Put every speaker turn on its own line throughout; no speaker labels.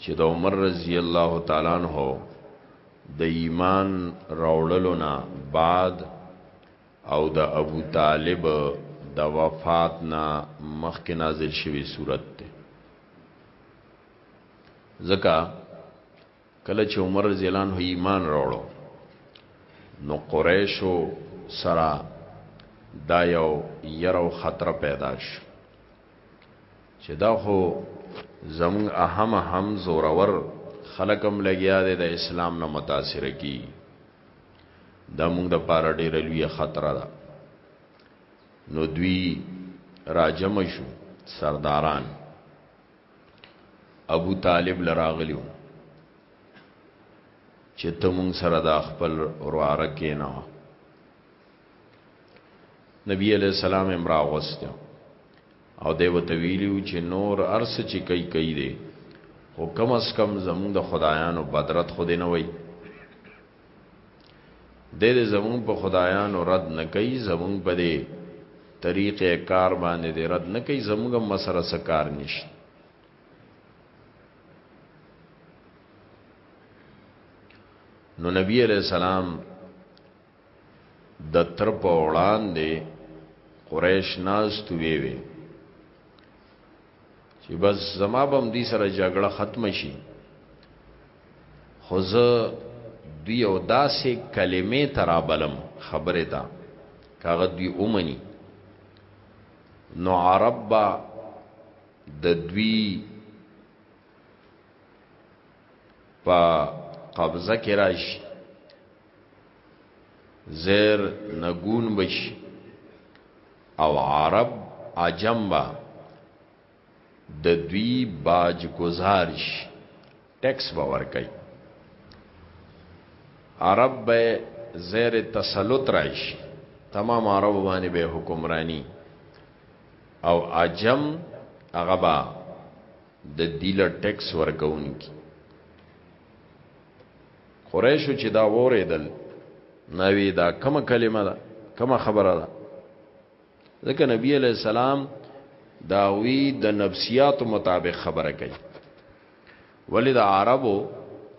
چې د عمر رضی الله تعالی عنہ د ایمان راوړلو نه بعد او د ابو طالب د وفات نه مخکې نازل شوی صورت ده ځکه کله چې عمر رضی الله عنه ایمان راوړو نو قریشو سره دا یو یره خطر پیدا شو چې دا خو زمون اهم هم زورور خلقم لګیا دی د اسلام نه متاثر کی دا موږ د پاره ډیر لوی خطر ده نو دوی راجم شو سرداران ابو طالب لراغلیو چې تمون سره دا خپل رواره کیناو نبی علیہ السلام امرا غوست او دی وته ویلیو چې نور ارس چې کوي کوي دی خو کم اس کم زمونږ د خدایانو بدرت خو دی نه وای د دې زمونږ په خدایانو رد نه کوي زمونږ په دې طریقې کار باندې دی رد نه کوي زمونږ مسره سکار نشته نو نبی علیہ السلام د تر په وړاندې قریش ناست وی وی چې بس زما بم دې سره جګړه ختم شي خو زه دوی او داسې کلمې ترابلم خبره ده کاغه دوی اومني نو عرب با د دوی په قبضه کې راشي زیر نګون بشي او عرب عجم با د دوی باج گزارش ټیکس باور کوي عرب به زیر تسلط راشي تمام عرب باندې به حکمرانی او عجم هغه با د دیلر ټیکس ورکون کی قریشو چې دا وریدل نوی دا کومه کلمه ده کومه خبره ده ځکه نبی علیہ السلام داوی د دا نفسیات مطابق خبره کوي ولې د عربو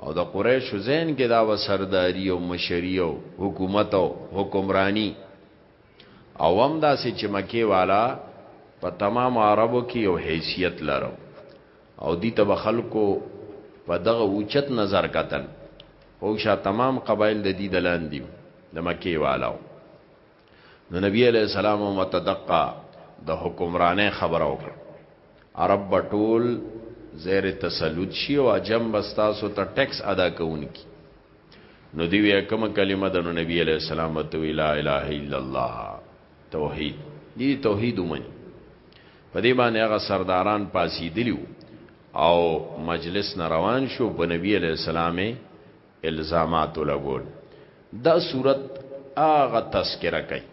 او د قریشو زین کې دا وسرداری او مشری او حکومت او حکمرانی او هم دا سې چې مکی والا په تمام عربو کې یو حیثیت لرو او دی ته خلکو په دغه اوچت نظر کتل خو شا تمام قبایل د دې دلاندې د مکی والو نو نبی علیہ السلام متدقا د حکمرانه خبرو کړ عرب ټول زیر تسلط شي او عجم بستاسو ته ټیکس ادا کوونکی نو دی وی کوم کلمه د نبی علیہ السلام ته لا اله الا الله توحید دی توحید ومني په دې باندې هغه سرداران پاسیدلی وو او مجلس نه روان شو په نبی علی السلام الزامات لګول دا صورت هغه تذکرہ کوي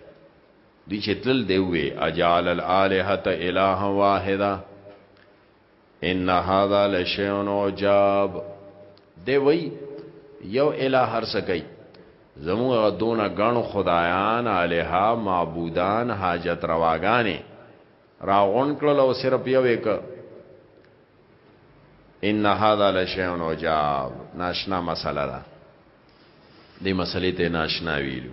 دی چې تل دی وی اجال الالهه اله واحده ان هذا لشیء عجاب دی وی یو الہ هر سکی زموږ دون غن خدایان الها معبودان حاجت رواګانی راغون کړل او صرف یو یک ان هذا لشیء عجاب ناشنا مسله ده دې مسلې ته ناشنا ویلو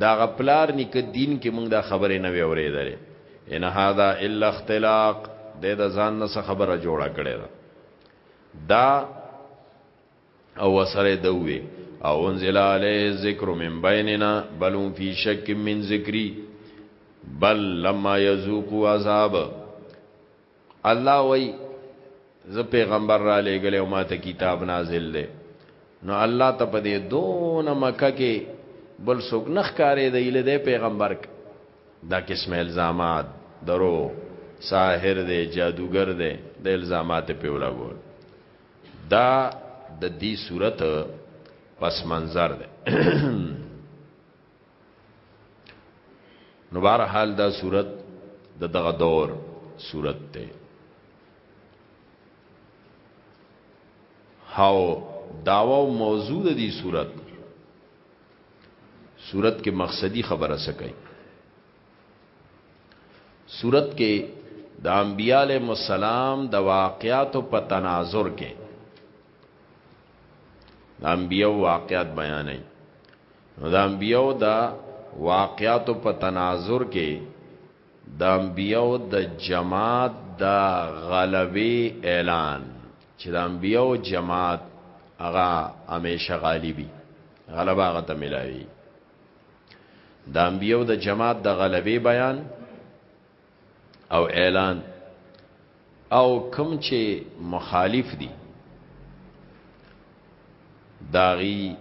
دا غپلار نیک دین کې موږ دا خبره نه وی اورېدلې ان هاذا الا اختلاق د د ځان نه خبره جوړه کړې ده دا او سره دوی او انزل علیه ذکر من بیننا بل هم فی شک من ذکری بل لما یذوقوا عذاب الله وای ز پیغمبر را لېګل او ماته کتاب نازل دی نو الله ته په دې دون مکه کې بل څوک نخ کارې دی له دې پیغمبر دا قسم الزامات درو ساحر دی جادوګر دی د الزامات په ولګول دا د دې صورت پس منظر ده نو بهر حال دا صورت د دغه دور صورت ته هاو داوا او موضوع د دې صورت صورت کې مقصدی خبره سکي صورت کې د انبیاله مسالم د واقعاتو په تناظر کې د انبیو واقعات بیانې نو د انبیو د واقعات په تناظر کې د انبیو د جماعت د غلبي اعلان چې د انبیو جماعت هغه همیشه غالبي غلبه هغه ته ملاوي د انبیو د جماعت د غلبي بیان او اعلان او کم چې مخالف دي داغي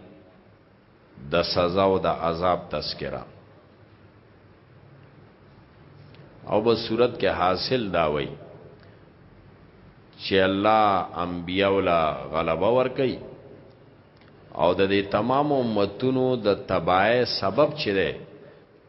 د دا سزا او د دا عذاب تذکرہ او په صورت کې حاصل دا وای چې الله انبیا ولا غلبه ور کوي او د دې تمام امتونو د تبای سبب چي ده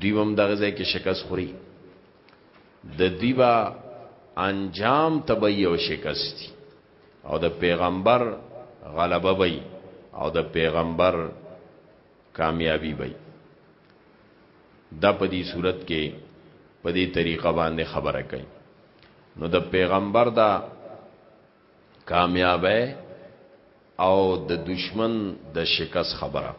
دوی هم دغه ځای کې شکست خوري د دوی با انجام تبعی او شکست او د پیغمبر غلبه وي او د پیغمبر کامیابی وي دا په دې صورت کې په دې طریقه باندې خبره کوي نو د پیغمبر دا کامیابه او د دشمن د شکست خبره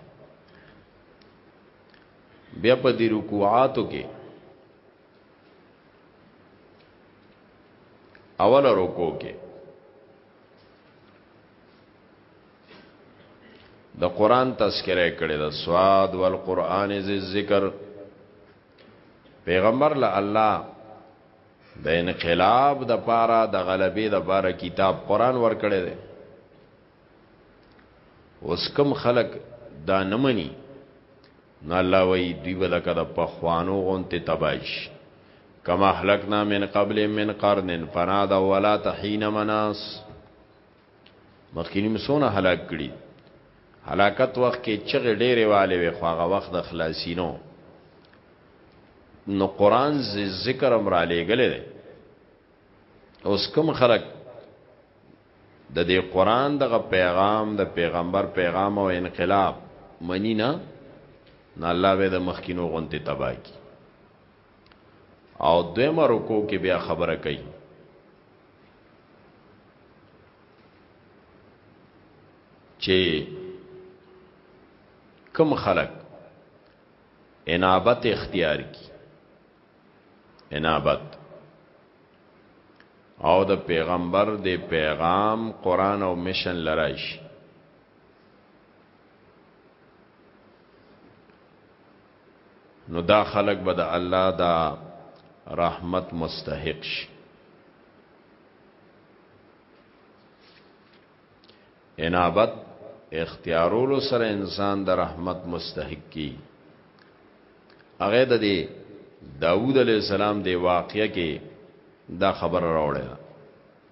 بیا په دې رکوعاتو کې اول رکو کې د قران تذکرہ کړي د سواد والقران ذی ذکر پیغمبر له الله د انقلاب د پاره د غلبې د پاره کتاب قران ورکړی دی اوس کم خلق دا نمنی نو الله وی دوی ولکه د پخوانو غونته تباش کما اهلکنا من قبل من قرن فنادوا ولا تحين مناس مخکینی مسونه هلاک کړي هلاکت وخت کې چغې ډېرې والي وي خو هغه وخت د خلاصینو نو قران ذکر امر علی غلې ده اوس کوم خلک د دې قران دغه پیغام د پیغمبر پیغام او انقلاب منی نه نه الله به د مخکینو غونته تباہ کی او دویمه رکو کې بیا خبره کوي چې کم خلق انابت اختیار کی انابت او د پیغمبر د پیغام قران او مشن لرایش نو دا خلق به د الله دا رحمت مستحق شي انابت اختیارولو سره انسان د رحمت مستحق کی هغه د دې داوود علی السلام دی واقعې کې دا خبر راوړل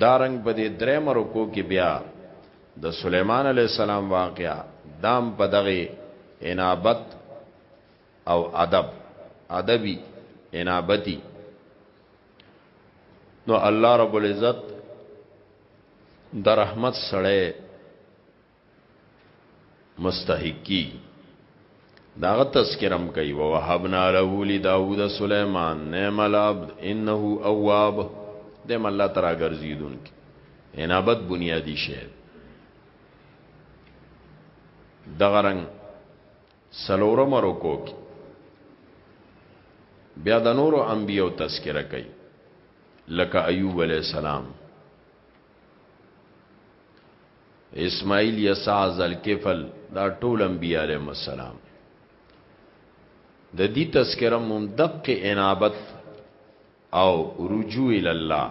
دارنګ په دې درې مرکو کې بیا د سليمان عليه السلام واقعا دام په دغه انابت او ادب ادبي انابتي نو الله رب العزت د رحمت سره مستحق کی داغه تذکرم کوي ووهبنا له لداود سليمان نعم العبد انه اواب دم الله ترا ګرځیدون کی انابت بنیادی شی دغه رنگ سلورم رکو کی بیا د نورو انبیو تذکرہ کوي لکه ایوب علی السلام اسماعیل یسع ذلکفل دا ټول انبیاء علیهم السلام د دې تذکرہ مم دق انابت او رجوع ال الله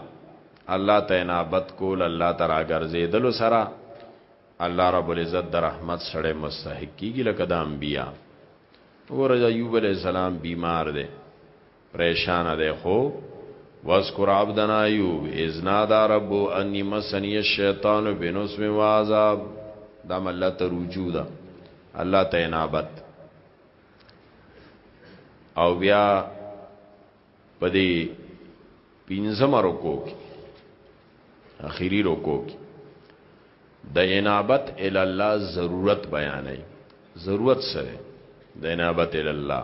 الله ته انابت کول الله ته راګرځیدل سره الله رب العزت د رحمت سره مستحق کیږي لکه د انبیا ورځ ایوب علی السلام بیمار دی پریشان دی خو واذکر عبدنا ایوب اذ نادى رب اني مسني الشیطان بنصب وعذاب دا الله ته رجوع ده الله ته انابت او بیا پدې پینځم رکو کې اخیری رکو کې د انابت ال الله ضرورت بیانې ضرورت سره د انابت ال الله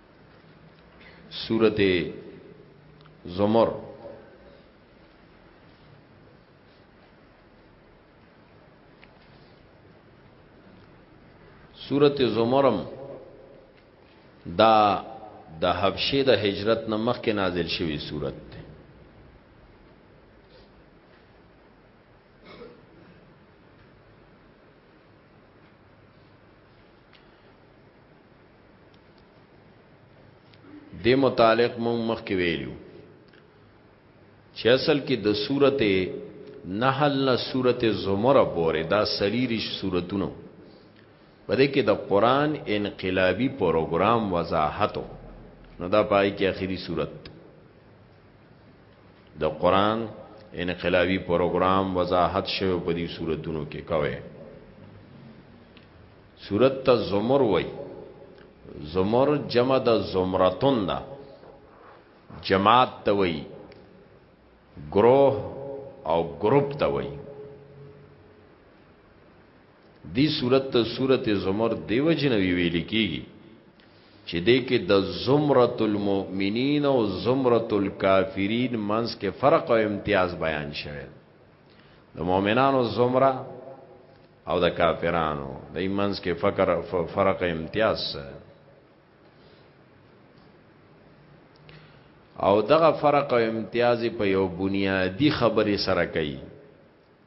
سورت زمر سورت زمرم دا د حبشه د هجرت نه مخکې نازل شوی صورت ده د متعلق مون مخکې ویلو چې اصل کې د سورته نحل نه سورته زمر پورې دا سریریش سورتونو بده کې د قران انقلابی پروګرام وضاحتو نو دا پای کې اخیری سورته د قران انقلابي پروګرام وضاحت شوی په دې صورتونو کې کوي صورت ته زمر وای زمر جمع د زمرتون دا جماعت ته وای گروه او گروپ ته وای دی صورت ته صورت زمر دیو جنوی ویل کیږي چې دې کې د زمرۃ المؤمنین او زمرۃ الکافرین منځ کې فرق او امتیاز بیان شوی د مؤمنانو زمرہ او د کافرانو د ایمنس کې فقر فرق امتیاز او دغه فرق او امتیاز په یو بنیادی خبرې سره کوي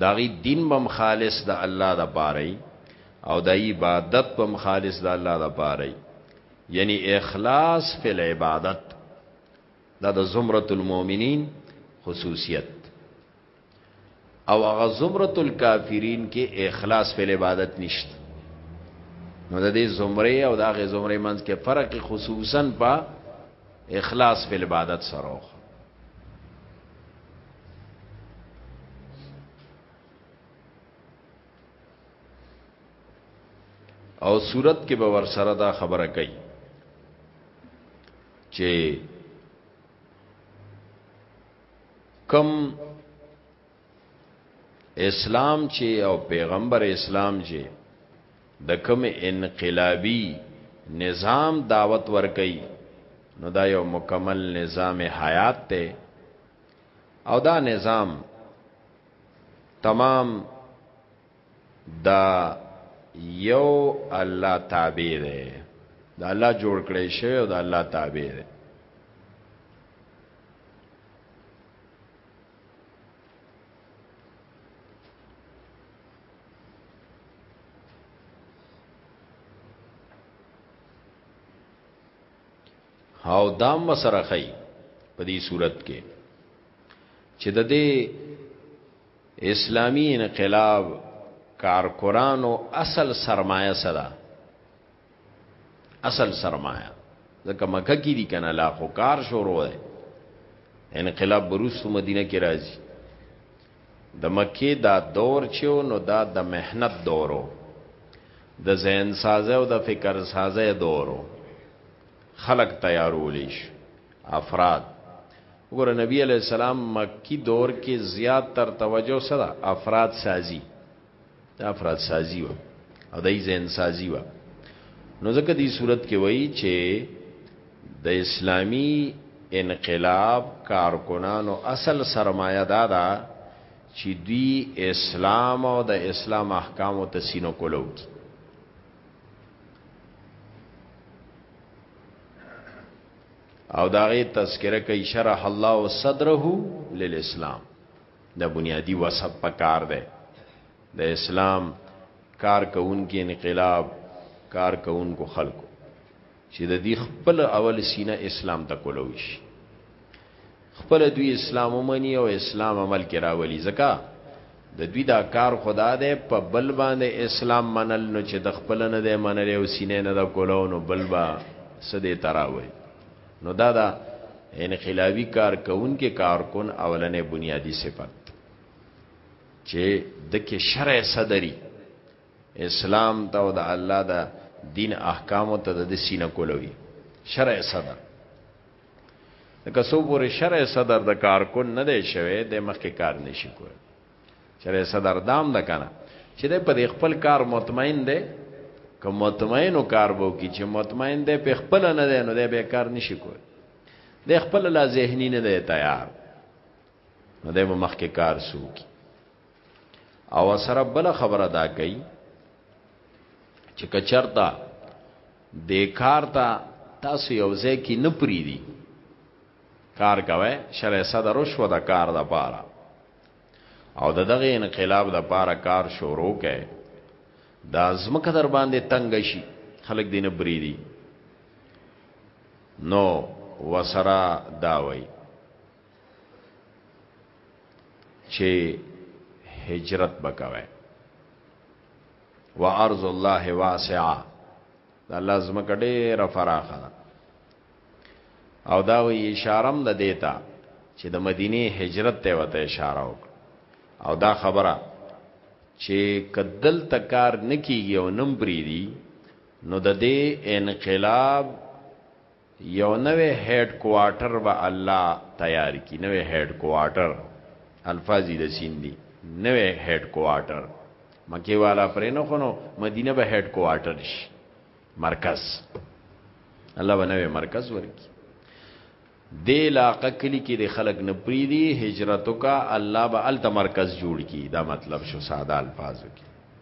د هغوی دین به هم خالص د الله لپاره وي او د عبادت به هم خالص د الله لپاره وي یعنی اخلاص فی العبادت دا د زمرة المؤمنین خصوصیت او هغه زمرة الکافرین کې اخلاص فی العبادت نشته نو د دې زمره او د هغه زمره منځ کې فرق خصوصا په اخلاص فی العبادت سره او صورت کې به ور سره دا خبره کوي چې کم اسلام چې او پیغمبر اسلام چې د کم انقلابی نظام دعوت ورکي نو دا یو مکمل نظام حیات ته او دا نظام تمام دا یو الله تابع دی دا الله جوړ کړی شوی او دا الله تابع دی او دام وسره خی په دې صورت کې چې د دې اسلامی انقلاب کارکرانو اصل سرمایه سره اصل سرمایه ځکه مکه کې دي کنه لا خو کار شروع دی انقلاب بروسو مدینه کې راځي د مکه دا دور چې نو دا د مهنت دورو د ذهن سازه او د فکر سازه دورو خلق تیارولی شي افراد وګوره نبی علی السلام مکی دور کې زیات تر توجه سره افراد سازي دا افراد سازي و او دای زین سازي و نو ځکه دې صورت کې وایي چې د اسلامی انقلاب کارکنانو اصل سرمایه دا ده چې دوی اسلام او د اسلام احکام او تسینو کولو کی او داغه تذکرہ کوي شرح الله صدره للاسلام دا بنیادی وسط پکار دی د اسلام کار کوونکې انقلاب کار کوونکو خلکو چې د دې خپل اول سینه اسلام ته کولو شي خپل دوی اسلام ومني او اسلام عمل کې راولي ځکه د دوی دا کار خدا ده په بل باندې اسلام منل نو چې د خپل نه ده منل او سینې نه ده کولو نو بل با سده تراوي نو دا دا انقلابی کار کون کې کار کون اولنې بنیادی صفت چې د کې شرع صدری اسلام ته او د الله د دین احکام ته د سینه کولوي شرع صدر که څو پورې شرع صدر د کارکون نه دی شوی د مخکې کار نشي کوی شرع صدر دام د کنه چې د په خپل کار مطمئن دی که مطمئن او کار بو کی چې مطمئن دی په خپل نه دی نو دی به کار نشي کوی د خپل لا ذهني نه دی تیار نو د مخکې کار سوکی او سره بل خبره دا کوي چې کچرتا د کار ته تاسو یو ځای کې نه پری دي کار کوي شرع صدر شو د کار د پاره او د دغه انقلاب د پاره کار شروع کړي دا زمکه در باندې تنگ شي خلک دینه بری دي نو وسرا داوي چې هجرت وکوي وارض الله واسعه د الله زمکه ډېره فراخه ده او دا وی اشاره هم ده دیتا چې د مدینه هجرت ته وته اشاره وک او دا خبره چې کدل تکار نکیږي او نم بریدي نو د دې انقلاب یو نوی هیډ کوارټر به الله تیار کی نوی هیډ کوارټر الفاظی د سین دی نوی هیډ کوارټر مکی والا پرې نه خونو مدینه به هیډ کوارټر شي مرکز الله به نوی مرکز ورکی دې علاقه کلی کې د خلک نه پریدي هجرتو کا الله به ال مرکز جوړ کی دا مطلب شو ساده الفاظو کې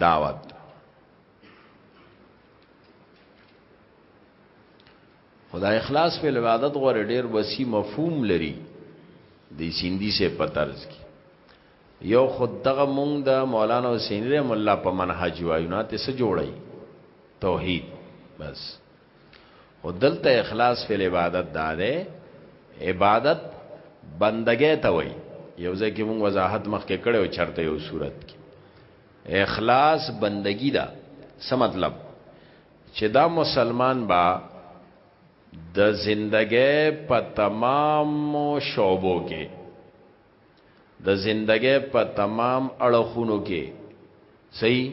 دعوت خدا اخلاص په عبادت غوړ ډیر وسی مفهوم لري د سیندی سے پترز کی یو خود دغه مونږ د مولانا حسین رحم الله په منهج وایو نه ته څه جوړی توحید بس او دلته اخلاص فی العبادت دا ده عبادت بندګی ته وای یو ځکه مونږ وضاحت مخکې کړو چرته یو صورت کې اخلاص بندگی دا څه مطلب چې دا مسلمان با د زندګۍ په تمام شعبو کې د زندګۍ په تمام اړخونو کې صحیح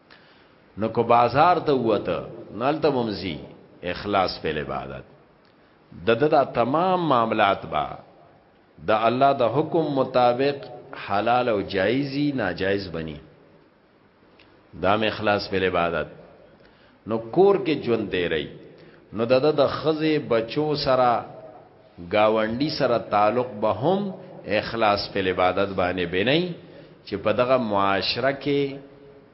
نو کو بازار ته وته نو هلته هم ځي اخلاص په عبادت د د دا تمام معاملات با د الله د حکم مطابق حلال او جایزي ناجایز بني دا مې اخلاص په عبادت نو کور کې ژوند دی رہی نو د د خزه بچو سره ګاونډي سره تعلق به هم اخلاص په عبادت باندې بنئ چې په دغه معاشره کې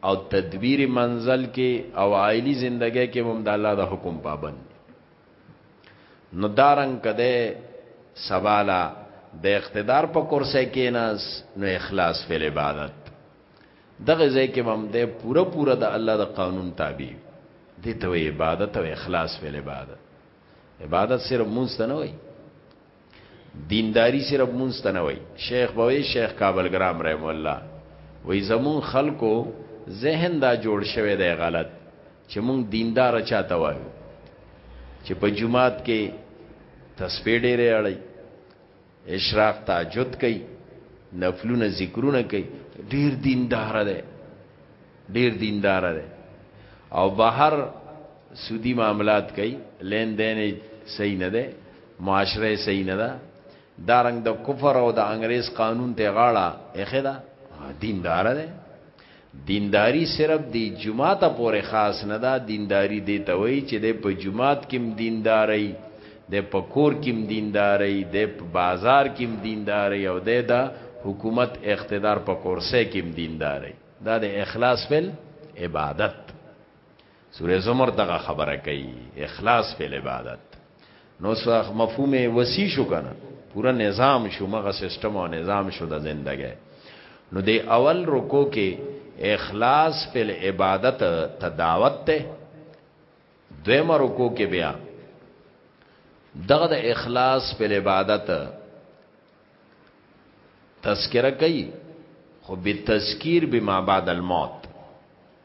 او تدبیر منزل کې او عائلی زندګۍ کې هم د الله د حکم پابند نو دارنګ کده سوالا د اقتدار په کرسي کې ناس نو اخلاص فل عبادت دغه ځای کې هم د پوره پوره د الله د قانون تابع دي ته عبادت او اخلاص فل عبادت عبادت صرف مونږ ته نه وای دینداری صرف مونږ ته نه وای شیخ بوي شیخ کابل ګرام رحم الله وای زمون خلکو ذهن دا جوړ شوی دی غلط چې مونږ دیندار چاته وایو چې په جمعات کې تسبیح ډېرې اړي اشراق تهجد کوي نفلونه ذکرونه کوي ډیر دیندار دی ډیر دیندار دی او بهر سودی معاملات کوي لین دین صحیح نه دی معاشره صحیح نه ده دا رنگ د کفر او د انګريز قانون ته غاړه اخیدا دیندار دی دینداری صرف دی جماعت پورې خاص نه ده دینداری دی ته وایي چې د په جماعت کې دینداري د پکور کې دینداري د بازار کې دینداري او د دا حکومت اقتدار په کورسه کې دینداري دا د اخلاص فل عبادت سوره زمر دغه خبره کوي اخلاص فی العبادت نو څه مفهوم وسی شو کنه پورا نظام شو مغه سیستم او نظام شو د زندګی نو دی اول رکو کې اخلاص فی العبادت تداوت ته دویم رکو کې بیا دغه د اخلاص فی العبادت تذکرہ کوي خو به تذکیر بما بعد الموت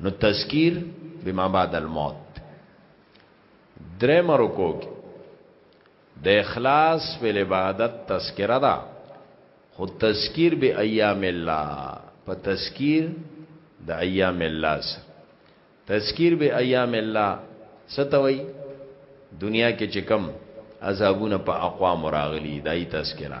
نو تذکیر بما بعد الموت درې مرکو کې د اخلاص په عبادت تذکرہ دا خو تذکیر به ایام الله په تذکیر د ایام الله سره تذکیر به ایام الله ستوي دنیا کې چې کم عذابونه په اقوام راغلي دای تذکرہ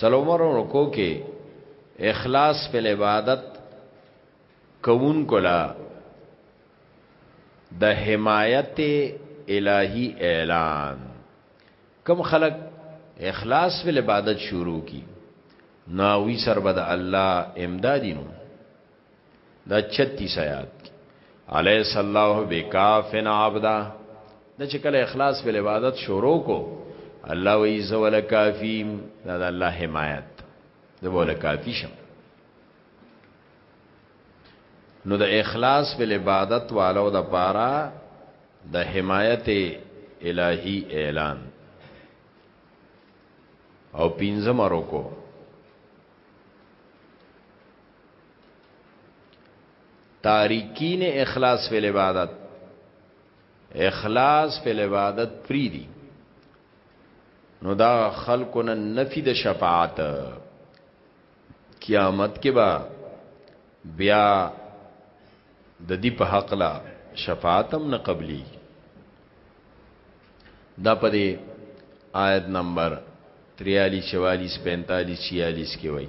سلومر رکو کې اخلاص په عبادت کوون کولا د حمایت الهی اعلان کم خلق اخلاص په عبادت شروع کی ناوی سر بد الله امدادینو دا 36 آیات علیس الله بکافن عبدا د چې کله اخلاص په عبادت شروع کو الله وی زول کافی دا د الله حمایت د بول کافی شم نو د اخلاص په عبادت والو د پاره د حمایت الهی اعلان او پینځم رکو تاریکین اخلاص فی العبادت اخلاص فی العبادت پری دی نو دا خلقو نه نفی د شفاعت قیامت کې با بیا د دې په حق لا شفاعت هم نه قبلي دا په دې آیت نمبر 43 44 45 46 کې وایي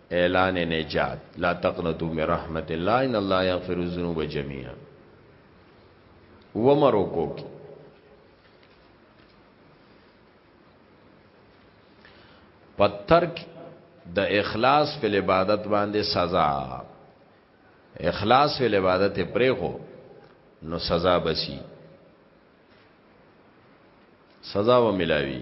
اعلان نجات لا تقنطوا من رحمت الله ان الله یغفر الذنوب جميعا ومرو کو کی پترک د اخلاص په عبادت باندې سزا اخلاص په عبادت پرې خو نو سزا بسی سزا و ملاوی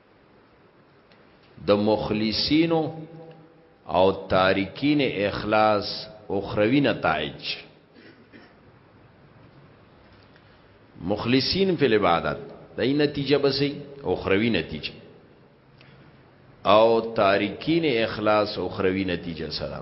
د مخلصینو او تارکین اخلاص اخروی نتایج مخلصین فی العبادت دای نتیجه بسی اخروی نتیجه او تارکین اخلاص اخروی نتیجه سره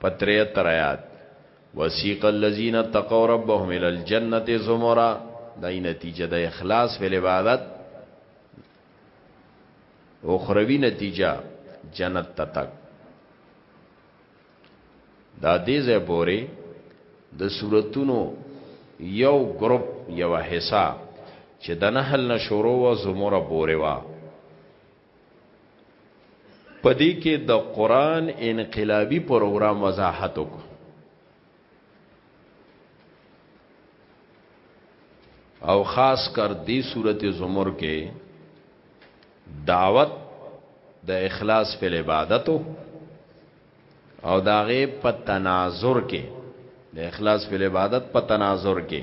په تریهتر آیات وسیق الذین اتقوا ربهم الی الجنة زمرا دای نتیجه د اخلاص په عبادت اخروی نتیجه جنت ته تک دا دې ځای پورې د صورتونو یو ګروپ یو حصہ چې د نحل نشورو و زمره پورې وا پدې کې د قران انقلابي پروګرام وضاحت وکړو او خاص کر دې سورته زمر کې دعوت د اخلاص په عبادتو او داغه په تناظر کې د اخلاص په عبادت په تناظر کې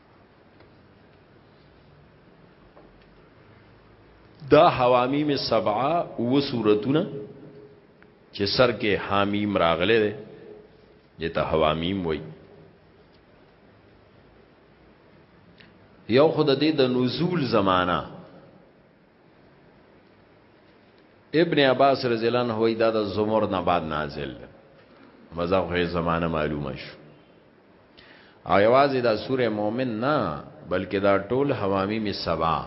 دا حوامیم سبعه و سورتونه چې سر کې حامیم راغله ده دته حوامیم وای یو خود دې د نزول زمانہ ابن عباس رضی الله عنه وی دا د زمر نه بعد نازل ده مزه خو زمانه معلومه شو او یوازې دا سوره مؤمن نه بلکې دا ټول حوامی می سبا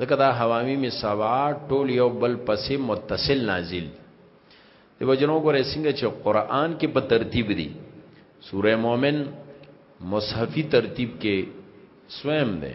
ځکه دا حوامی می سبا ټول یو بل پسې متصل نازل دی وجنو ګورې څنګه چې قران کې په ترتیب دي سوره مؤمن مصحفی ترتیب کې سویم ده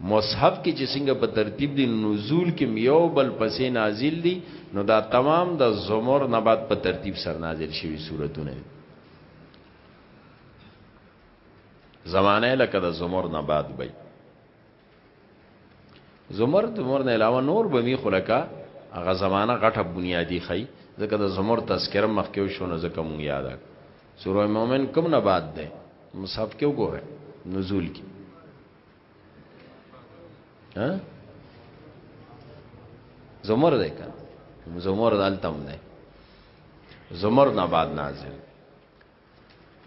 مصحف کې چې څنګه په ترتیب دي نزول کې یو بل پسې نازل دي نو دا تمام د زمر نه بعد په ترتیب سر نازل شوی سوراتونه زمانه لکه د زمر نه بعد وي زمر د زمر نه علاوه نور به می خلکا هغه زمانہ غټه بنیادی خی ځکه د زمر تذکر مخکې شو نه ځکه مونږ یاد سوره مومن کوم نه بعد ده مصحف کې وګوره نزول کې ها زمر ده کنه زمر دالتم ده زمر نه بعد نازل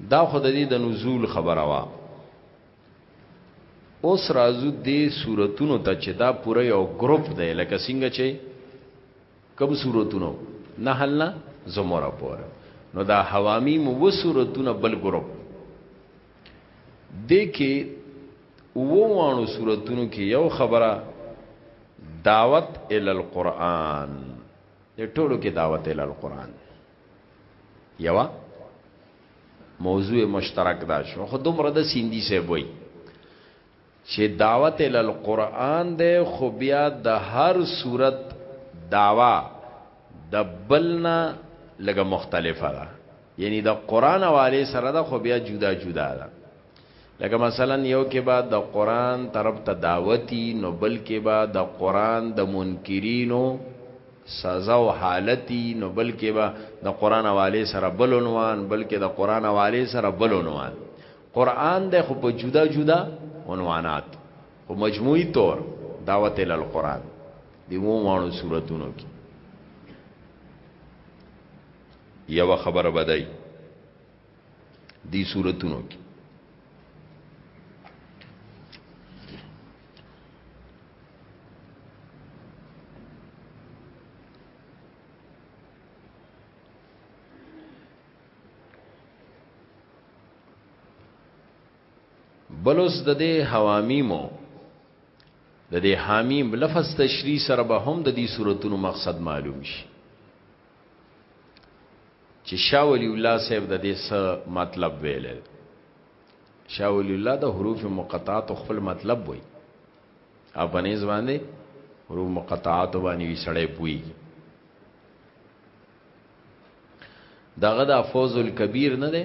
دا خود دې د نزول خبره وا اوس راځو دې صورتونو ته چې دا پوره یو ګروپ دی لکه څنګه چې کوم سورتونو نحل نه زمره پور نو دا حوامیم و سورتونه بل ګروپ دې کې ووانو سورتونو کې یو خبره دعوت ال القرآن دې ټولو کې دعوت ال القرآن یو موضوع مشترک دا شو خو دومره د سیندی سه وای چه دعوت الی القرآن ده خو بیا د هر صورت دعوا د بل نه لګه مختلفه ده یعنی د قرآن حواله سره ده خو بیا جدا جدا ده لکه مثلا یو کې با د قرآن طرف ته دعوتی نو بل کې با د قرآن د منکرینو سزا او حالتی نو بل کې با د قرآن حواله سره بل عنوان بلکې د قرآن حواله سره بل عنوان قران د خو په جدا جدا عنوانات خو مجموعي طور دعوت ال القران دی وو مانو صورتونو کې یو خبر بدای دی صورتونو کې بلوس د دې حوامیمو د دې حامیم لفظ تشریح سره به هم د دې صورتونو مقصد معلوم شي چې شاه ولی الله صاحب د دې څه مطلب ویل شاه ولی الله د حروف مقطعات خپل مطلب وای افغاني ځوان دي حروف مقطعات باندې وسړې پوي دغه د فوز الکبیر نه ده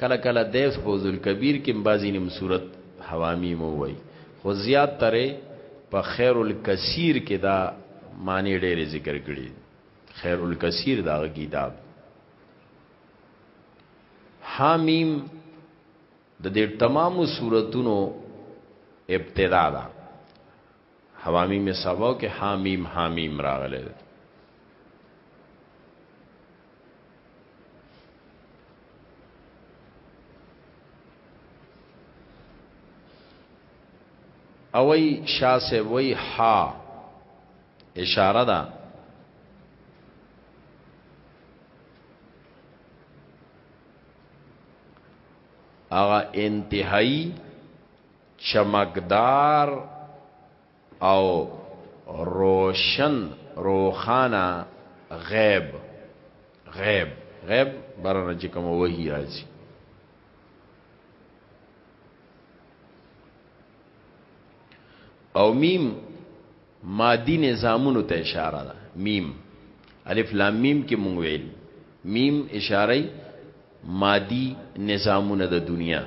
کله کله د فوز الکبیر کې بعضی نیم صورت حوامی مو وای خو زیات ترې په خیر الکثیر کې دا معنی ډېر ذکر کړي خیر الکثیر دا کتاب حامیم د دې تمامو سوراتونو ابتدا ده حوامیم سبا کې حامیم حامیم راغلی دی اوی شاه سی وی ها اشاره ده هغه انتهایی چمکدار او روشن روښانه غیب غیب غیب برنه چې کوم وحی راځي او میم مادی نظامونو ته اشاره ده میم الف لام میم کې مونږ ویل میم اشاره مادی نظامونه د دنیا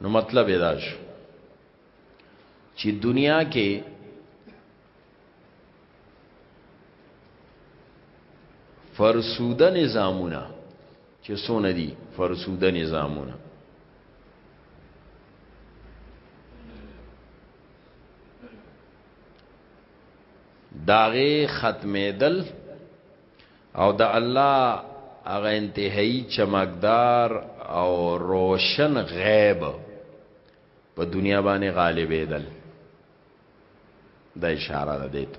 نو مطلب ادا شو چې دنیا کې فرسوده نظامونه چې سونه دي فرسوده نظامونه داغه ختمېدل او د الله هغه انتهایی چمکدار او روشن غیب په دنیا باندې غالبېدل د اشاره ده دیت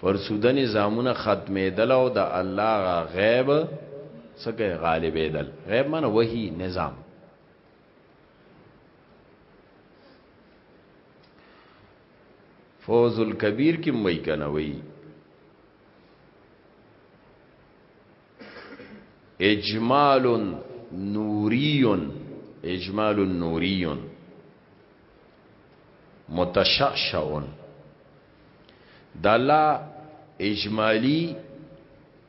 فرسودنی زامونه ختمېدل او د الله غیب څخه غالبېدل غیب معنی وਹੀ نظام فوز الكبير کې مې کنه وی اجمال نوری اجمال نوری متشعشعون دا لا اجمالی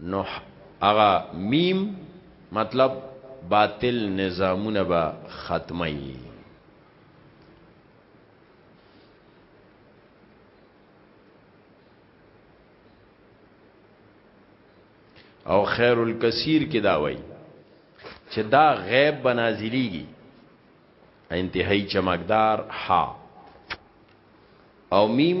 نو هغه میم مطلب باطل نظامونه به ختمي او خیر الکثیر کې دا وای چې دا غیب بنازلیږي انتهایی چمکدار ها او میم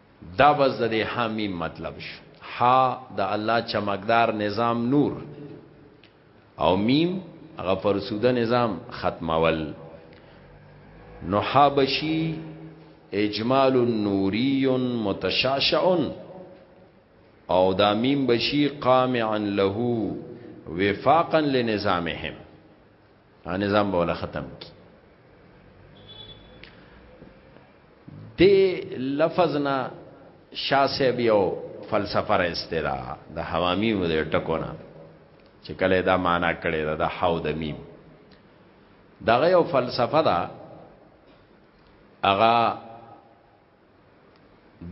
دا بس د دې حا میم مطلب شو حا د الله چمکدار نظام نور او میم هغه فرسوده نظام ختمول نو حا بشی اجمال نوری متشعشع او دا میم بشی قامعا له وفاقا لنظامهم دا نظام به ولا ختم کی دی لفظ نه شاسه بیو فلسفه را استدا د حوامی و د ټکونه چې کله دا معنا کړي دا د حو د میم دغه یو فلسفه ده هغه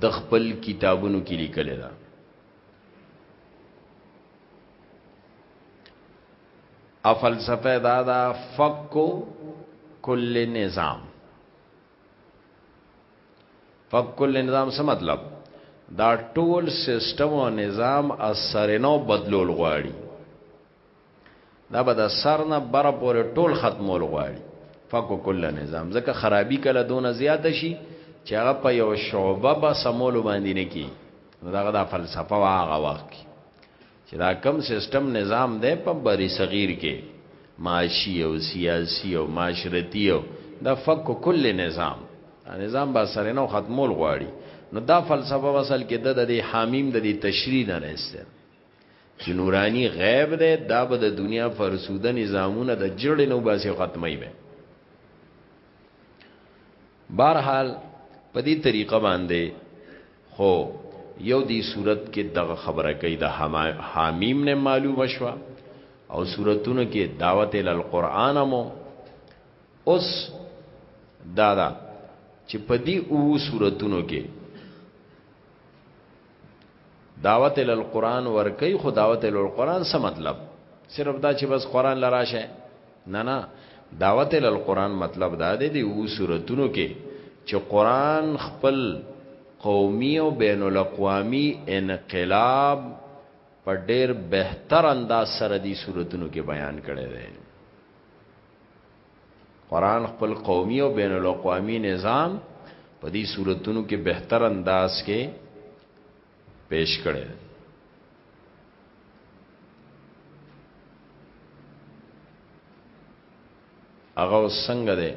د خپل کتابونو کې لیکل ده او فلسفه دا دا فکو کل نظام فک کل نظام څه مطلب دا ټول سیستم او نظام اثر نو بدلول غواړي دا به د سر نه بره پورې ټول ختمول غواړي فکو کل نظام ځکه خرابي کله دونه زیات شي چې هغه په یو شعبه به سمول باندې نه کی داغه دا فلسفه وا هغه وخت کی چې دا کم سیستم نظام دی په بری صغیر کې معاشي او سیاسي او معاشرتی او دا فکو کل نظام نظام با سره نو ختمول غواړي نو دا فلسفه وصل کې د دې حامیم د دې تشریح نه نه چې نورانی غیب ده دا به د دنیا فرسوده نظامونه د جړې نو باسي ختمي به بهرحال په دې طریقه باندې خو یو دی صورت کې دغه خبره کوي د حامیم نه معلوم شوه او صورتونو کې دعوت ال القرآن مو اوس دادا چې په دې او صورتونو کې دعوت ال القران ورکی خو دعوت ال القران څه مطلب صرف دا چې بس قران لراشه نه نه دعوت ال القران مطلب دا دی دی و سورتونو کې چې قران خپل قومي او بین الاقوامی انقلاب په ډیر بهتر انداز سره دی سورتونو کې بیان کړی دی قران خپل قومي او بین الاقوامي نظام په دې صورتونو کې بهتر انداز کې پیش کړي هغه څنګه ده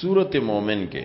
سورته مومن کې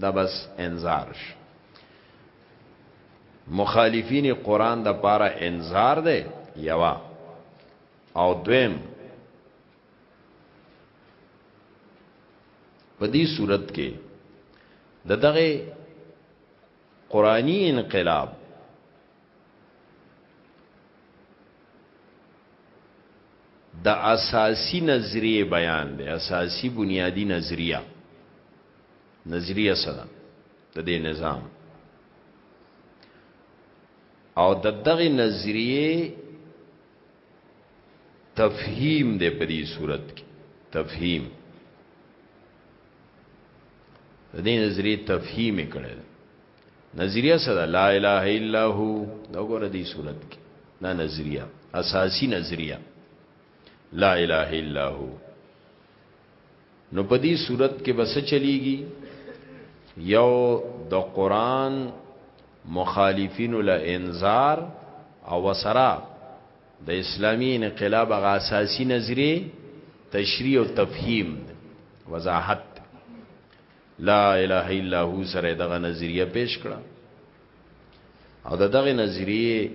دا بس انذار شو مخالفین قران د پاره انذار دی یوا او دویم په دې صورت کې د دغه قرآنی انقلاب د اساسی نظریه بیان دی اساسی بنیادی نظریه نظریه سره د دې نظام او د دغه نظریه تفهیم د په دې صورت کې تفهیم د دې نظریه تفهیم کړي نظریه سره لا اله الا هو دا ګوره دې صورت کې دا نظریه اساسی نظریه لا اله الا هو نو په دې صورت کې بس چلیږي یو د قران مخالفین له انذار او وسرا د اسلامی انقلاب غ اساسی نظریه تشریح او تفهیم وضاحت لا اله الا هو سره دغه نظریه پیش کړه او دغه نظریه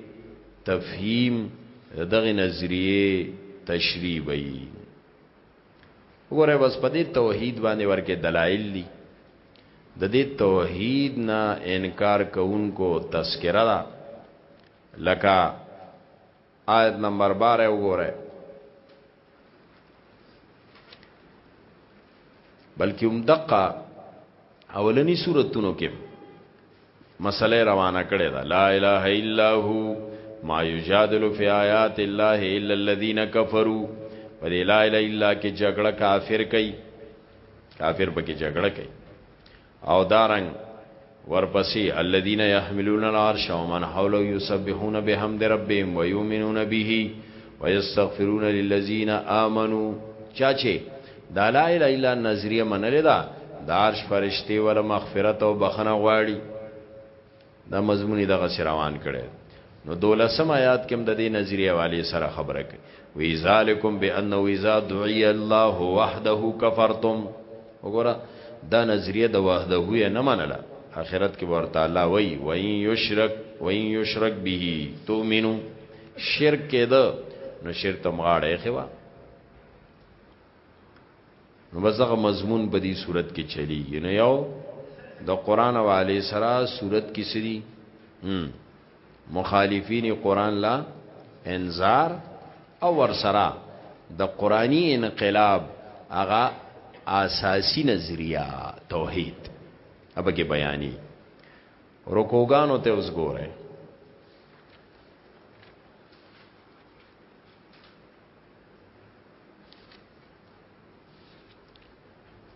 تفهیم دغه نظریه تشریح وی وګوره بس په دې توحید باندې ورکه دلایل دي د دې توحید نه انکار کوونکو تذکرہ ده لکه آیت نمبر 12 وګوره بلکې هم دقه اولنی سورتونو کې مسله روانه کړی دا لا اله الا هو ما یجادل فی آیات الله الا الذین کفروا په دې لا اله الا کې جګړه کافر کوي کافر پکې جګړه کوي او دارنګ ورپسې الذين يحملون العرش ومن حوله يسبحون بحمد ربهم ويؤمنون به ويستغفرون للذين امنوا چاچه دا لا اله الا نظریه منل دا د عرش فرشتي ول مغفرت او بخنه غواړي دا مضمون دغه روان کړي نو دولسم آیات کې د دې نظریه والي سره خبره کوي وی ذالکم بانه اذا دعي الله وحده كفرتم وګوره دا نظریه د وحده نه منله اخرت کې ورته الله وی وین یشرک وین یشرک به تؤمنو شرک کېده نو شرک تم غاړه یې خوا نو بس دغه مضمون په دې صورت کې چلیږي نو یو د قران او علی سره صورت کې سری مخالفین قران لا انذار او ور سره د قرآنی انقلاب هغه اساسی نظریه توحید ابګه بیانی رکوګانو ته اوس ګوره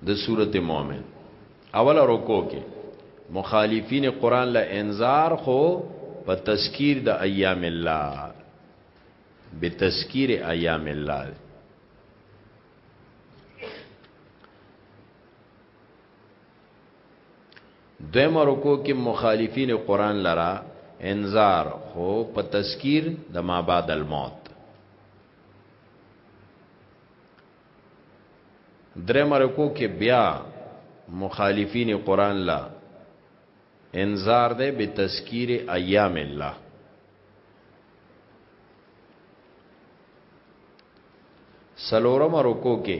د سورته مؤمن اوله رکو کې مخالفین قران له انذار خو په تذکیر د ایام الله به تذکیر ایام الله دویم رکو کې مخالفین قران لرا انذار خو په تذکیر د ما بعد الموت دریم رکو کې بیا مخالفین قران لا انذار ده به تذکیر ایام الله سلورم رکو کې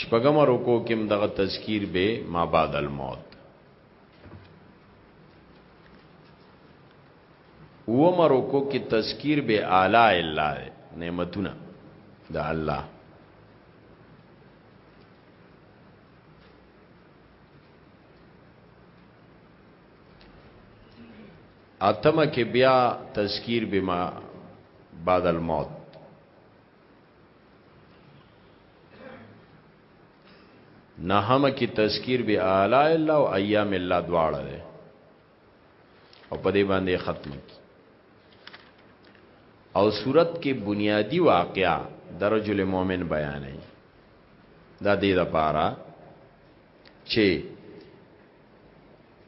شپږم رکو کې دغه تذکیر به ما بعد الموت و مرکو کې تذکیر به اعلی الله نعمتونه د الله اتمه کې بیا تذکیر بما بعد الموت نهمه کې تذکیر به اعلی الله او ایام الله دواړه ده او په دې باندې ختم کی او صورت کې بنیادی واقعا درجل مؤمن بیانې دا دې لپاره چې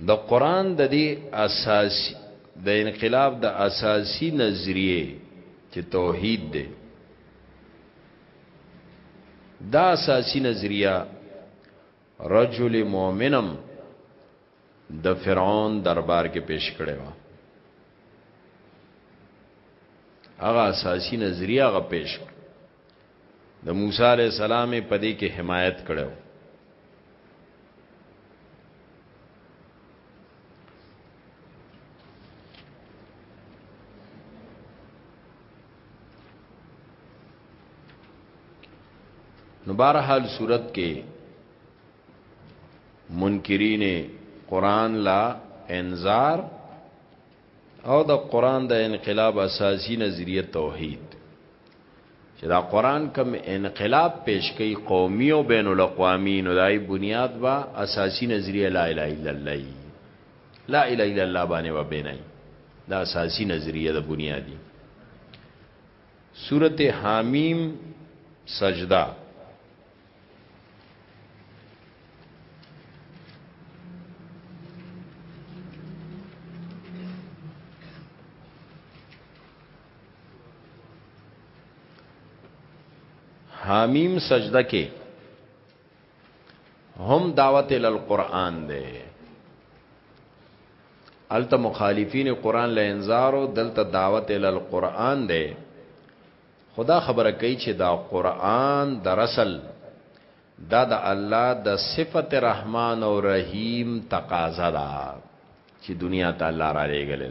د قران د دې اساسي د انقلاب د اساسي نظریه چې توحید دی دا اساسي نظریه رجل مؤمنم د فرعون دربار کې پیش کړي وا هغه اساسي نظریه هغه پیش کړ د موسی علی السلام په دې کې حمایت کړو نو بهرحال صورت کې منکرین قران لا انذار او د قران د انقلاب اساسی نظریه توحید چې دا قران کوم انقلاب پیش کوي قومي او بین الاقوامي نو دای بنیاد با اساسي نظریه لا اله الا الله لا اله الا الله باندې و بنای دا اساسي نظریه د بنیادی سورته حامیم سجده حامیم سجده کې هم دعوت ال القرآن ده الته مخالفین قرآن له انذار او دلته دعوت ال القرآن ده خدا خبره کوي چې دا قرآن درصل دا د الله د صفت رحمان او رحیم تقاضا ده چې دنیا ته الله را لېګلې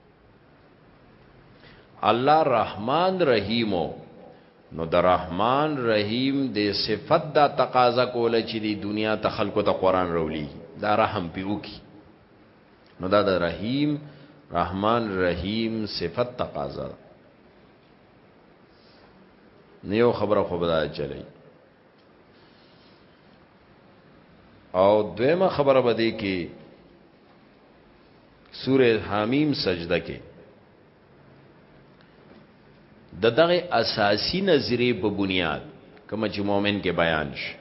الله رحمان رحیمو نو د رحمان رحیم د صفت دا تقاضا کوله چې د دنیا ته خلکو ته قران راولي دا رحم پیوکی نو دا د رحیم رحمان رحیم صفت تقاضا نیو خبره خو بدای چلی او دویمه خبره بده کې سوره حمیم سجده کې د دغه اساسی نظریه په بنیاد کوم چې مؤمن کې بیان شي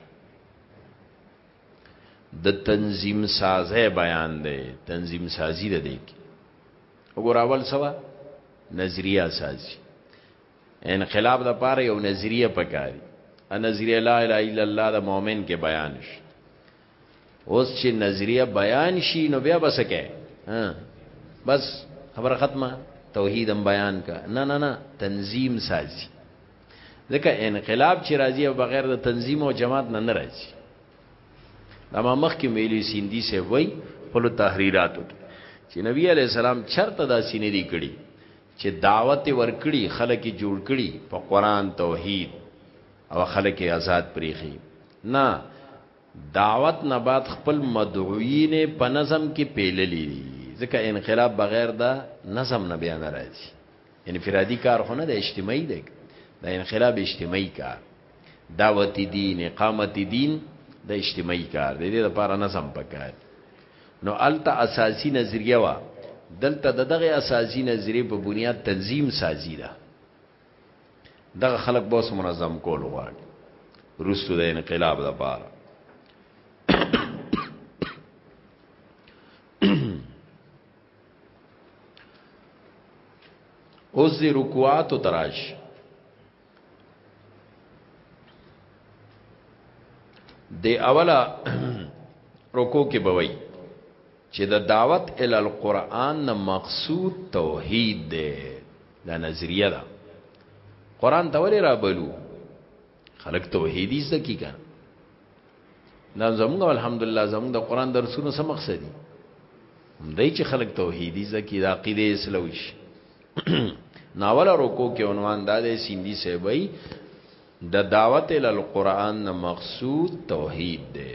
د تنظیم سازه بیان دی تنظیم سازی ده دی کی وګور اول سوا نظریه سازی انقلاب د پاره یو نظریه پکاري ا نظریه لا اله الا الله د مؤمن کې بیان شي اوس چې نظریه بیان شي نو بیا بس کې ها بس خبر ختمه توحید هم بیان کا نه نه نه تنظیم سازي ځکه انقلاب چې راځي او بغیر د تنظیم او جماعت نه نه راځي دا ما مخکې ویلي سیندی سه وای خپل تحریراتو چې نبی علی السلام چرته دا سینې دی کړی چې دعوت ورکړي خلک جوړ کړي په قران توحید او خلک آزاد پریخي نه دعوت نه بعد خپل مدعوین په نظم کې پیللی دي ځکه انقلاب بغیر دا نظم نه بیا نه راځي انفرادي کار خو نه د اجتماعي دی د انقلاب اجتماعي کار دعوت دین اقامت دین د اجتماعي کار دی د لپاره نظم پکار نو الته اساسی نظریه وا دلته دغه اساسی نظریه په بنیاد تنظیم سازی ده دغه خلک به اوس منظم کول غواړي روسو د انقلاب لپاره اوس دی رکوعات تراش دی اوله رکو کې بوي چې د دعوت ال القرآن مقصود توحید دی دا نظریه ده قران ته ولې را بلو خلک توحیدی زکی کړه دا زموږ الحمدلله زموږ د قران درسونه سم مقصد دي دای چې خلک توحیدی زکی د عقیده اسلوش ناول رکو کې عنوان دا دی سیندی سیبای د دعوت ال القرآن مقصود توحید دی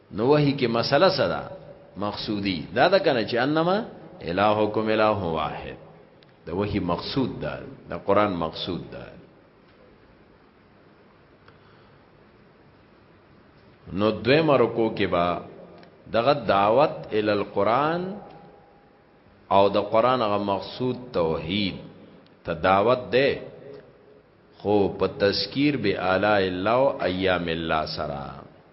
نو وحی کې مسله سره مقصودی دا دا کنه چې انما الہکم الہ واحد دا وحی مقصود دا دا قران مقصود دا نو دوی مرکو کې با دغه دعوت ال القران او د قران غو مقصود توحید ته دعوت ده خو په تذکیر به اعلی الله او ایام الله سره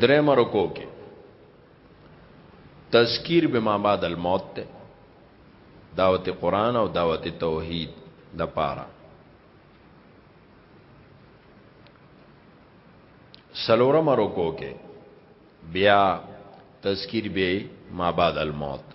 درې مرکو کې تذکیر بما بعد الموت ته دعوت قران او دعوت توحید د پاره سلورم رکو کې بیا تذکیر به ما بعد الموت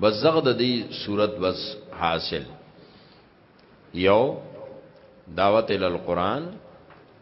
بس زغه د دې صورت بس حاصل یو دعوت ال القران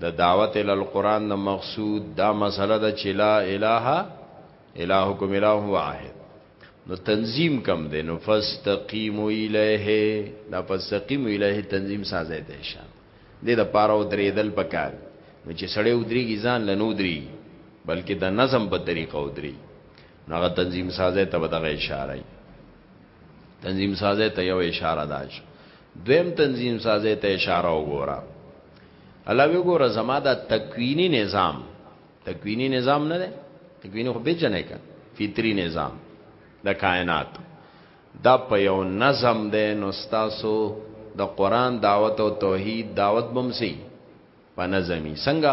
د دعوت ال القران نه مقصود دا مسله ده چې لا اله الهکم اله واحد نو تنظیم کم دی نو فاستقیمو الیه دا فاستقیمو الیه تنظیم سازه دی شه د د پاره او درېدل پکار نو چې سړی ودریږي ځان لنو دري بلکې د نظم په طریقه ودري نو هغه تنظیم سازه ته بدغه اشاره ای تنظیم سازه ته یو اشاره داش دویم تنظیم سازه ته اشاره وګوره الله وی ګوره زما دا تکوینی نظام تکوینی نظام نه ده تکوینی خو بیچنه کا فطری نظام د کائنات دا په یو نظم ده نو تاسو د قران دعوت او توحید دعوت بم سي په نظمی څنګه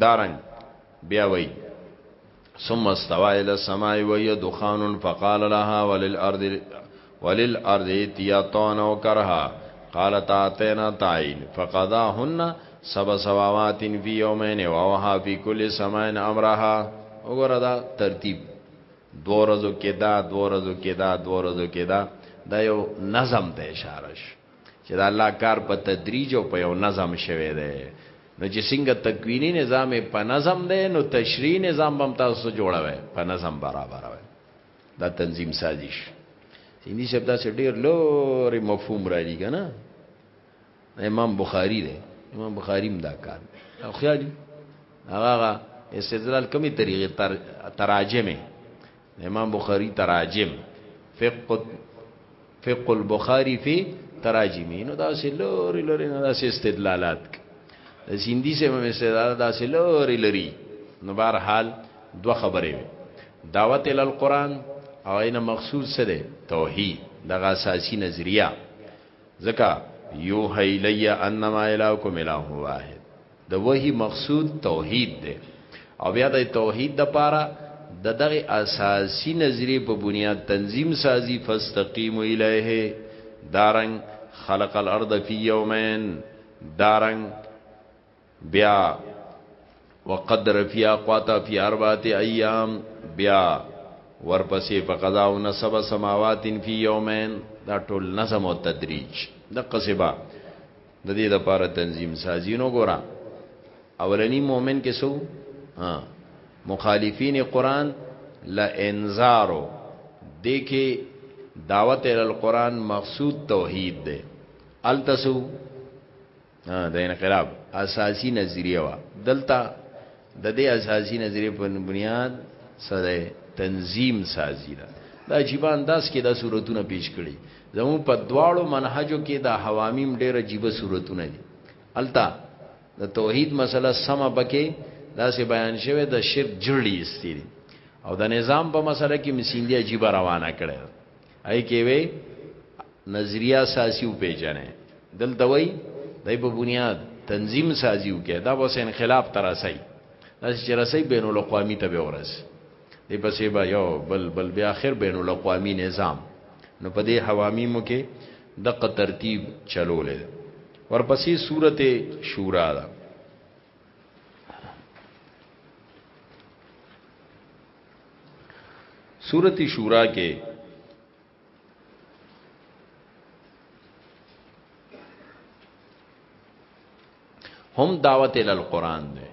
دارنګ بیا وای ثم استوى الى السماء وهي دخان فقال لها وللارض وللارض اتيا طعنا وكرها قالت اتينا تعين فقضاهن سبع سماوات في يومين ووها في كل سماء امرها وګوره دا ترتیب دو ورځو کې دا دو ورځو کې دا دو ورځو کې دا دا یو نظم ته اشاره شي چې د الله کار په تدریج او په یو نظم شوی دی نو چې څنګه تکوینی نظام په نظم دی نو تشریعی نظام هم تاسو جوړوي په نظم برابر وي دا تنظیم سازش سیندی شپ دا ډیر لوري مفهوم را دي کنه امام بخاری دی امام بخاری هم دا کار او خیالي هغه استدلال کمی طریقې تر تراجمه امام بخاری تراجم فقه فقه البخاری فی تراجمی نو دا سه لوري لوري نه دا سه استدلالات د سیندی سه مې استدلال دا سه لوري لوري نو بهر حال دوه خبرې وي دعوت ال القران او اینه مقصود څه دی توحید دغه اساسی نظریه ځکه یو هیلیا انما الهکم اله واحد د وحی مقصود توحید دی او بیا د توحید د پاره د دغه اساسی نظریه په بنیاد تنظیم سازی فاستقیم الیه دارنګ خلق الارض فی یومین دارنګ بیا وقدر فی اقواتا فی اربعه ایام بیا ورپسې فقضا او نسب سماوات فی یومین دا ټول نظم او تدریج د قصبه د دې لپاره تنظیم سازی نو ګورا اولنی مومن کې سو ها مخالفین قران لا انذارو دې کې دعوت ال القران مقصود توحید ده التسو د انقلاب اساسی نظریه وا دلته د دې اساسي نظریې په بنیاد سره تنظیم سازی ده د عجیب انداز کې دا صورتونه پیش کړي زمو په دواړو منهجو کې دا حوامیم ډېر عجیب صورتونه دي التا د توحید مسله سم بکې دا سه بیان شوه د شرک جړلې استری او د نظام په مسله کې مسیندی عجیب روانه کړي ای کې وی نظریه سازي او پیژنې دلته وای دای په بنیاد تنظیم سازي او کې دا بس انقلاب ترسي داسې چې رسي بین الاقوامی ته به ورس دی پسې به یو بل بل بیا اخر بین الاقوامی نظام نو په دې حوامیمو کې دغه ترتیب چلولې ورپسې سورته شورا ده سورتی شورا کې هم دعوت ال القران ده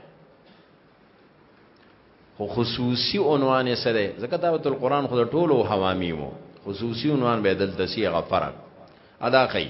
خو خصوصي عنوان سره زکه دعوت القران خو ټولو حوامیمو خصوصي عنوان به دلته سی غفرت ادا کوي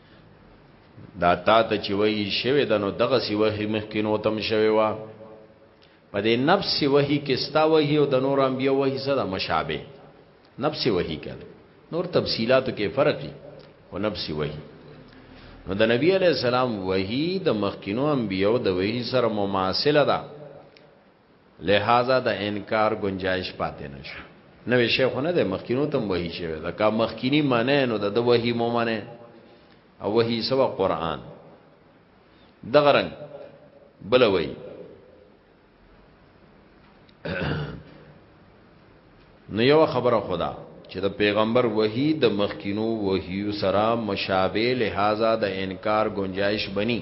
دا تا ته چې وایي شوی د نو دغه سی وحی مخکینو تم شوی وا په دې نفس وحی کې ستا وحی او د نور انبیا وحی سره مشابه نفس وحی کړي نور تفصيلاتو کې فرق دي او نفس وحی نو د نبی علی السلام وحی د مخکینو انبیا او د وحی سره مماثله ده لهذا د انکار گنجائش پاتې نشو نوې شی خو نه ده مخکینو تم وحی شوی دا کا مخکینی معنی نو د وحی مو معنی او وحی سوا قران دغه رنگ بل وی نو یو خبره خدا چې د پیغمبر وحی د مخکینو وحی سره مشابه لهذا د انکار گنجائش بنی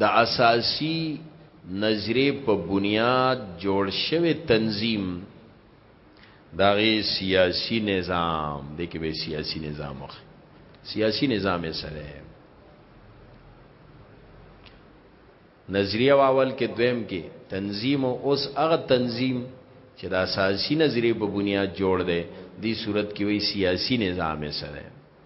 د اساسی نظریه په بنیاد جوړ شوی تنظیم داغه سیاسی نظام د کې به سیاسی نظام وخ سیاسی نظام یې سره نظریه واول کې دویم کې تنظیم او اوس هغه تنظیم چې د اساسی نظریه په بنیاد جوړ دی دی صورت کې وی سیاسی نظام یې سره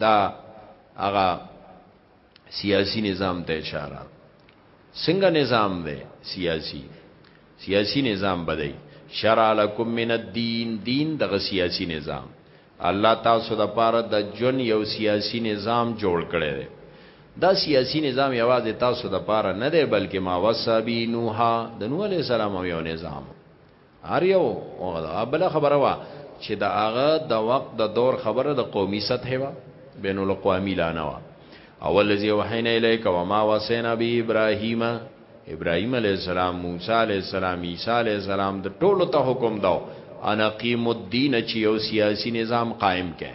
دا هغه سیاسی نظام ته اشاره څنګه نظام دی سیاسی سیاسی نظام بدای شرع لکم من الدین دین دغه سیاسی نظام الله تاسو د پاره د جن یو سیاسی نظام جوړ کړی دی دا سیاسی نظام یوازې تاسو د پاره نه دی بلکې ما وصبی نوح د نوح علی السلام یو نظام هر یو هغه بل خبره وا چې دا هغه د وخت د دور خبره د قومي سطح وا بین الاقوامی لا نه وا اول الذي وحینا الیک و ما وصینا به ابراهیم ابراهیم علی السلام موسی علی السلام عیسی علی السلام د ټولو ته حکم داو انا قیم الدین چې یو سیاسی نظام قائم کړي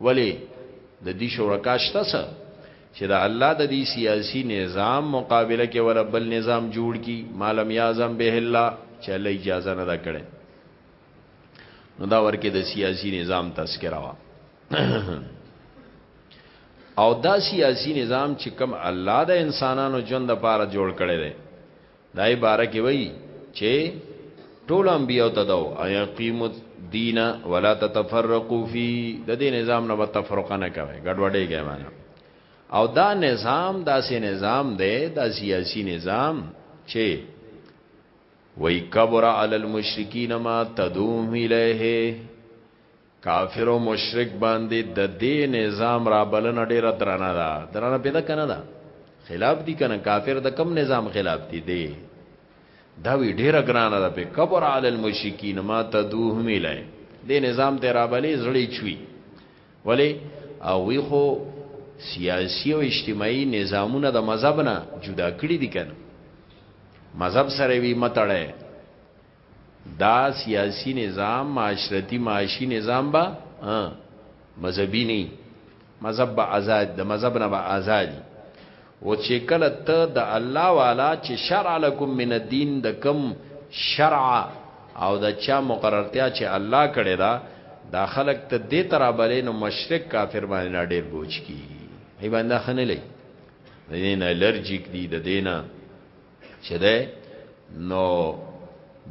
ولی د دې شرکا شته څه چې د الله د دې سیاسي نظام مقابله کې ولا بل نظام جوړ کی مالم یاعظم به الله چې الله اجازه نه دا کړي نو دا ورکه د سیاسي نظام تذکرہ وا او دا سیاسي نظام چې کم الله د انسانانو ژوند لپاره جوړ کړي دی دا عبارت کې وایي چې ټول انبیو ته دو ایا قیم الدین ولا تتفرقوا فی د دې نظام نه تفرقه نه کوي ګډوډي کوي معنا او دا نظام داسې نظام دی دا سیاسی نظام چې وای کبر علی المشرکین ما تدوم الیه کافر او مشرک باندې د دې نظام را بلنه ډیره درنه ده درنه پیدا کنه ده خلاف دي کنه کافر د کم نظام خلاف دي دی دا وی ډیره ګرانه ده په کبر علی المشکین ما تدوهم الی دې نظام ته را بلې زړی چوي ولی او وی خو سیاسی او اجتماعي نظامونه د مذهب نه جدا کړی دي کنه مذهب سره وی متړه دا سیاسی نظام معاشرتی معاشی نظام با مذهبی نه مذهب با آزاد د مذهب نه با آزادی او چې کله ته د الله والا چې شرع لكم من الدين د کم شرع او د چا مقررتیا چې الله کړی دا دا خلق ته دې تر بلې نو مشرک کافر باندې ډېر بوج کی ای باندې خنه لې دین الرجیک دی د دینه چې ده نو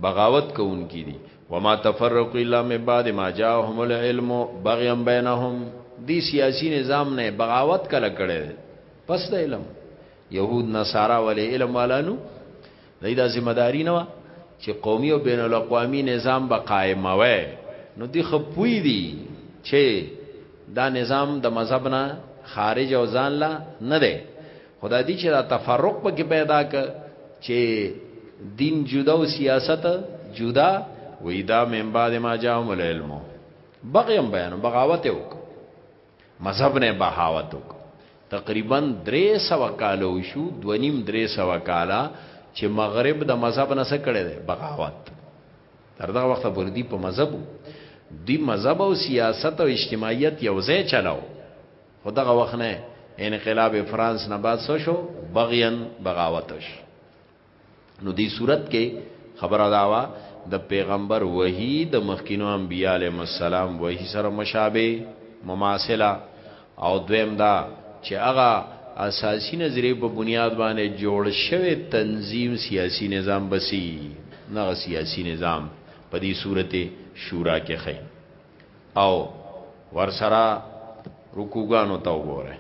بغاوت کوونکی دي وما تفرق الا من بعد ما جاءهم العلم بغيا بينهم دی سیاسی نظام نه بغاوت کله کړي پس د علم يهود نصارا ولې علم والانو دای دا ذمہ داری نه چې قومي او بین الاقوامی نظام به قائموي نو دی خپوی دي چې دا نظام د مذهب نه خارج او ځان لا نه دی خدا دې چې دا تفرق پکې پیدا ک چې دین جدا او سیاست جدا وې دا من بعد ما جاءهم العلم بغیم بیان بغاوت وک مذهب نه بهاوت وک تقریبا 300 کال وشو دونیم 300 کال چې مغرب د مذهب نه څه کړي دی بغاوت تر دا وخت پورې دی په مذهب دی مذهب او سیاست او اجتماعیت یو ځای چلاو خو دغه وخت نه انقلاب فرانس نه بعد سو شو بغیان بغاوتش نو دی صورت کې خبره داوا د پیغمبر وحی د مخکینو انبیاء علیهم السلام وحی سره مشابه مماثله او دویم دا چې هغه اساسی نظریه په بنیاد باندې جوړ شوی تنظیم سیاسی نظام بسی نه سیاسی نظام په دې صورت شورا کې خې او ورسره رکوګانو ته وګوره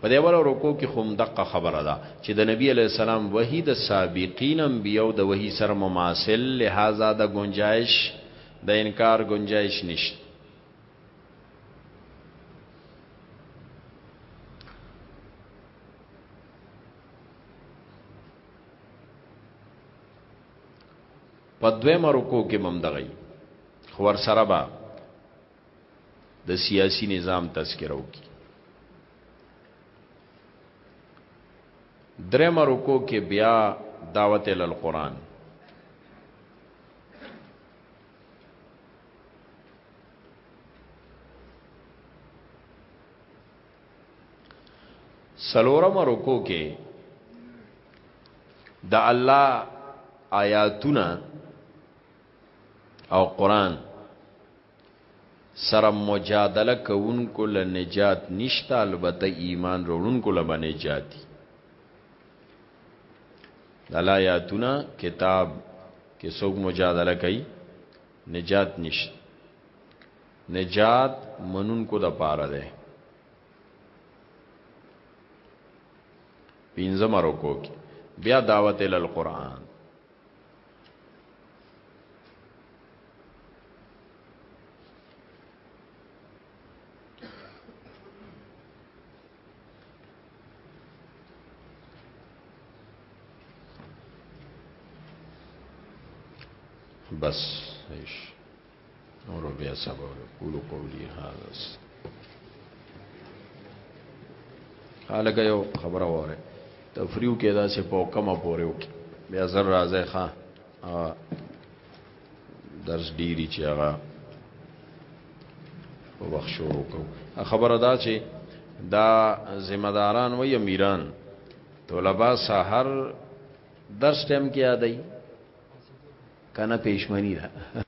په دې ورو رکو کې هم دقه خبره ده چې د نبی علی السلام وحی د سابقین انبیو د وحی سره مماثل لہذا د گنجائش د انکار گنجائش نشته په دویمه رکو کې مم دغی خور سره به د سیاسی نظام تذکره وکي درېمه رکو کې بیا دعوت ال قرآن سلورم رکو کې د الله آیاتونه او قران سره مجادله کوونکو له نجات نشته البته ایمان وروړونکو له نجات دي د الله آیاتونه کتاب کې څوک مجادله کوي نجات نشته نجات منونکو د پاره ده پینځم رکو کې بیا دعوت ال القرآن بس ايش نور بیا سبا قولو قولی هذا حالګه یو خبره وره تفریو کې دا سه په کمه پورې وکي بیا زر راځي ښا درس ډیری چې هغه وخت شروع کو خبره دا چې دا ذمہ داران و یا میران طلبا سحر درس ټیم کې یادای کنه پېشمنی ده